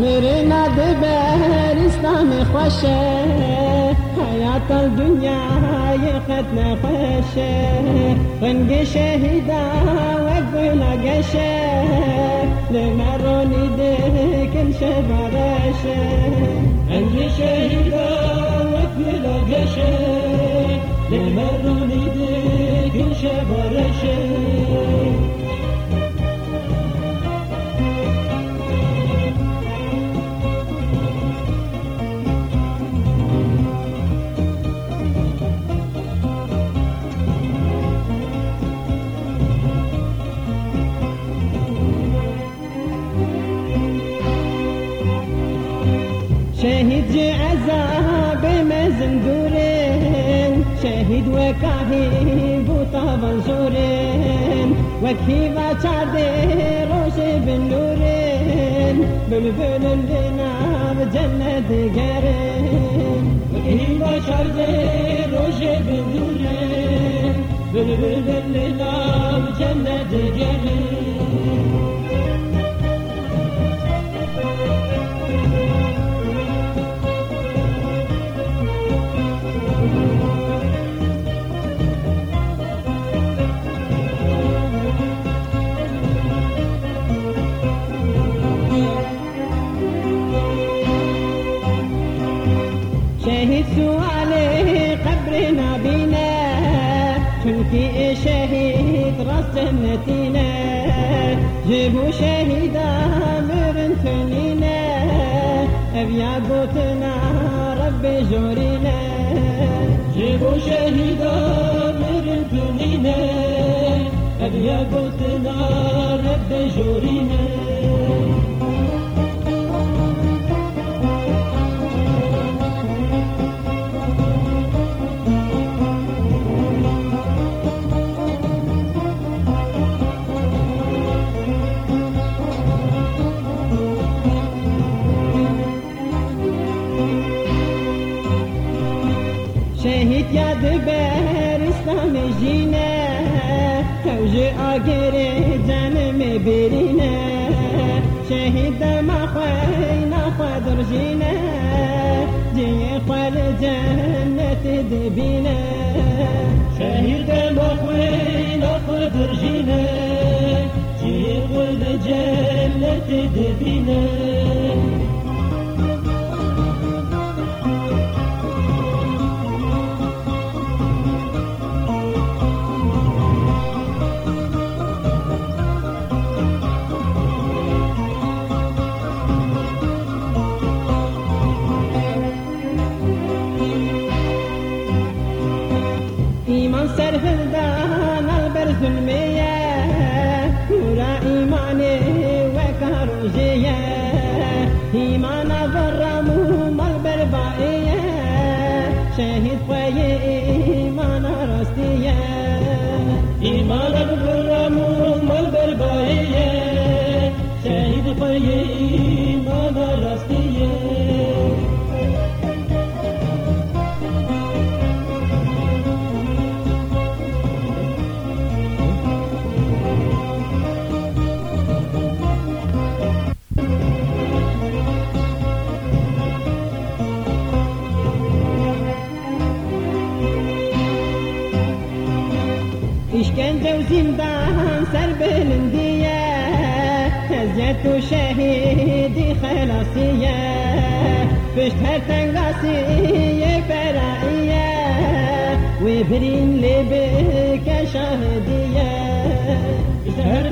دبر اسلام خوشه حیات الدنیا قد نخوشه رنگ شهیدا و گشه لمرونی دکن شبارشه رنگ شهيد عذاب مزندورين شهيد وكاهي بوطا بنزورين وكيفا شادي روشي بنورين بلبل لنا بجنة قرين وكيفا شادي روشي بنورين بلبل لنا شهيد راس جنتينا جيبوا شهيدا مرن ثنينا أبيا قوتنا ربي جورينا. جيبوا شهيدا مرن ثنينا أبيا قوتنا ربي جورينا. یاد بر اسلام جینه توج آگر جنم برینه شهید ما خوین خدر جینه جی خال جنت دبینه شهید ما خوین خدر جینه جی خال جنت دبینه जुल्म पूरा ईमाने वे कारू जे ईमाना वर्रामू मल बरबाए शहीद पे ईमाना रास्ते ईमाना वर्रामू मल बरबाए शहीद पे işkence و زندان سر بلندیه هزیت و شهیدی خلاصیه پشت هر تنگاسیه برائیه و برین لبه که شاهدیه پشت هر